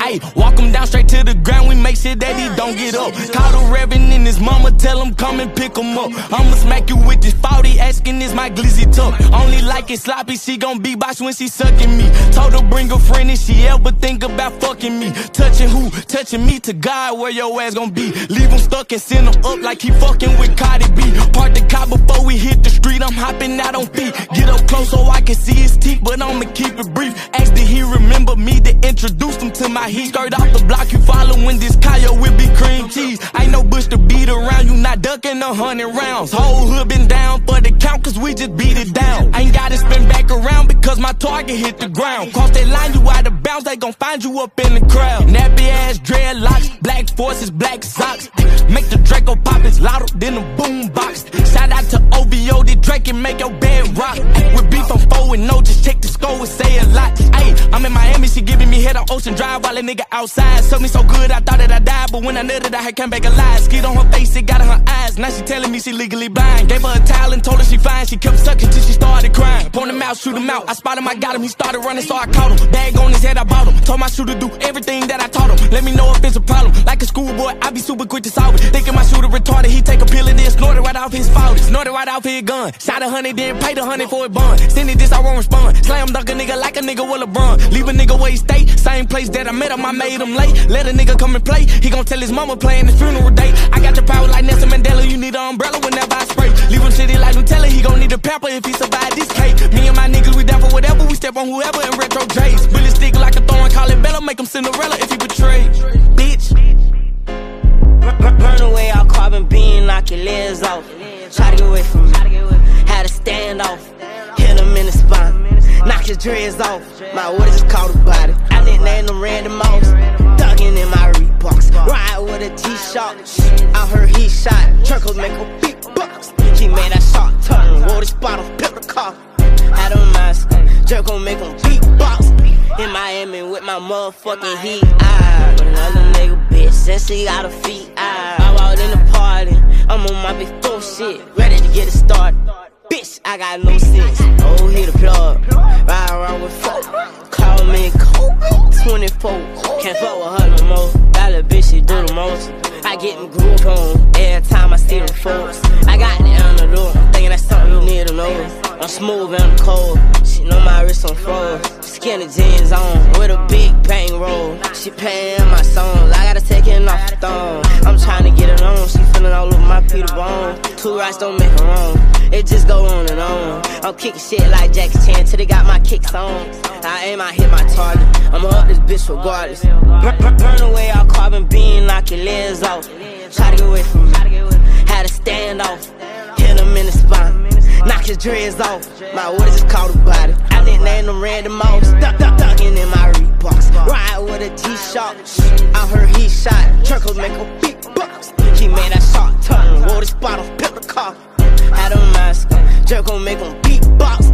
Ayy, walk him down straight to the ground, we make sure that he don't get up. Call the reverend and his mama, tell him come and pick him up. I'ma smack you with this 40, asking is my glizzy tuck. Only like it sloppy, she gon' be box when she sucking me. Told her bring a friend if she ever think about fucking me. Touching who? Touching me to God, where your ass gon' be. Leave him stuck and send him up like he fucking with Cardi B. Park the car before we hit the street, I'm hopping out on feet. Get up close so I can see his teeth, but I'ma keep it brief. Ask did he remember me that introduced him to my heat? Skirt off the block, you following this Kyle will be cream cheese. Ain't no bush to beat around, you not ducking a hundred rounds. Whole hood been down for the count, cause we just beat it down. Ain't gotta spin back around because my target hit the ground. Cross that line, you out of bounds, they gon' find you up in the crowd. Nappy ass dreadlocks, black forces, black socks. Make the Draco pop, it's louder than a boom Drake and make your bed rock. With beef, I'm 4 and no, just check the score and say a lot. Ayy, I'm in Miami, she giving me head on Ocean Drive while a nigga outside. Suck me so good, I thought that I died, but when I nutted, I had come back alive. Skid on her face, it got in her eyes. Now she telling me she legally blind. Gave her a towel and told her she fine. She kept sucking till she started crying. Point him out, shoot him out. I spotted him, I got him. He started running, so I caught him. Bag on his head, I bought him. Told my shooter do everything that I taught him. Let me know if it's a problem. Like a schoolboy, I be super quick to solve it. Thinking my shooter retarded, he take a pill and then snort it right off his fault. Snort it right off his gun. Shot a hundred, then paid a hundred for a bun. Send it this, I won't respond. Slam dunk a nigga like a nigga with LeBron. Leave a nigga where he stay. Same place that I met him, I made him late. Let a nigga come and play. He gon' tell his mama playing his funeral date. I got the power like Nelson Mandela. You need an umbrella whenever I spray. Leave him shitty like Nutella. He gon' need a pamper if he survive this cake. Me and my niggas, we down for whatever. We step on whoever in retro J's. Really stick like a thorn, legs off. Try to get away from me. Had to stand off. Hit him in the spine. Knock his dreads off. My water just caught a body. I nicknamed him Randy Moss. Dugging in my Reeboks. Ride with a T-shirt. I heard he shot. Turkles make a big box. He made that shot turn. Wore this bottle, pimp the car. Had a mask. Jerk gon' make him beatbox. In Miami with my motherfucking heat. Ah, but another nigga bitch. Since she got her feet. Ah, I I'm on my big four shit. Ready to get it started. Bitch, I got no sense. Oh, hit the plug. Ride around with folk. Call me Coke. 24. Can't fuck with her no more. Little bitch, she do the most. I get them groove on every time I see them folks. I got the antidote. Thinking that's something you need to know. I'm smooth and I'm cold. She know my wrist on froze. Skinny jeans on with a big Two rights don't make a wrong. It just go on and on. I'm kicking shit like Jackie Chan till they got my kicks on. I aim, I hit my target. I'ma up this bitch regardless. Burn, burn, burn away all carbon beam, knock your legs off. Try to get away from me. Had to stand off. Hit him in the spine. Knock his dreads off. My water just caught a body. I nicknamed him Randy Moss. Duck, duck, ducking in my Reeboks. Ride with a T-shirt. I heard he shot. Turkles make him beatbox.